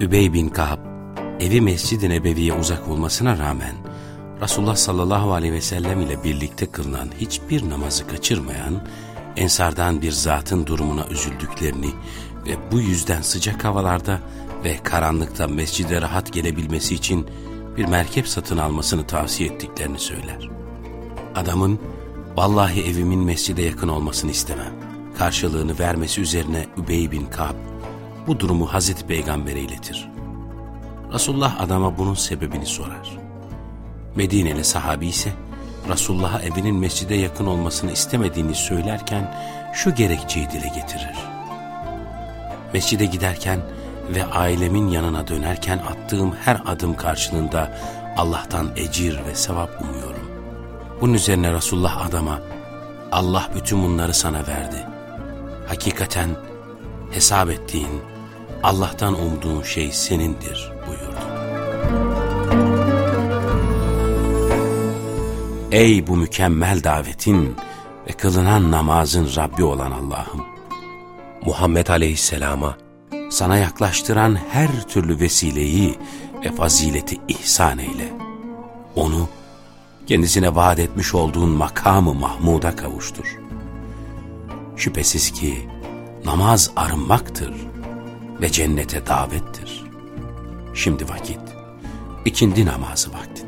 Übey bin Ka'b, evi Mescid-i Nebevi'ye uzak olmasına rağmen Resulullah sallallahu aleyhi ve sellem ile birlikte kılınan hiçbir namazı kaçırmayan, ensardan bir zatın durumuna üzüldüklerini ve bu yüzden sıcak havalarda ve karanlıkta mescide rahat gelebilmesi için bir merkep satın almasını tavsiye ettiklerini söyler. Adamın, vallahi evimin mescide yakın olmasını istemem. Karşılığını vermesi üzerine Übey bin Ka'b bu durumu Hazreti Peygamber'e iletir. Resulullah adama bunun sebebini sorar. Medineli sahabi ise Resulullah'a evinin mescide yakın olmasını istemediğini söylerken şu gerekçeyi dile getirir. Mescide giderken ve ailemin yanına dönerken attığım her adım karşılığında Allah'tan ecir ve sevap umuyorum. Bunun üzerine Resulullah adama Allah bütün bunları sana verdi. Hakikaten hesap ettiğin, Allah'tan umduğun şey senindir buyurdu. Ey bu mükemmel davetin ve kılınan namazın Rabbi olan Allah'ım! Muhammed Aleyhisselam'a sana yaklaştıran her türlü vesileyi ve fazileti ihsan eyle. Onu kendisine vaat etmiş olduğun makamı Mahmud'a kavuştur. Şüphesiz ki namaz arınmaktır ve cennete davettir. Şimdi vakit, ikindi namazı vakti.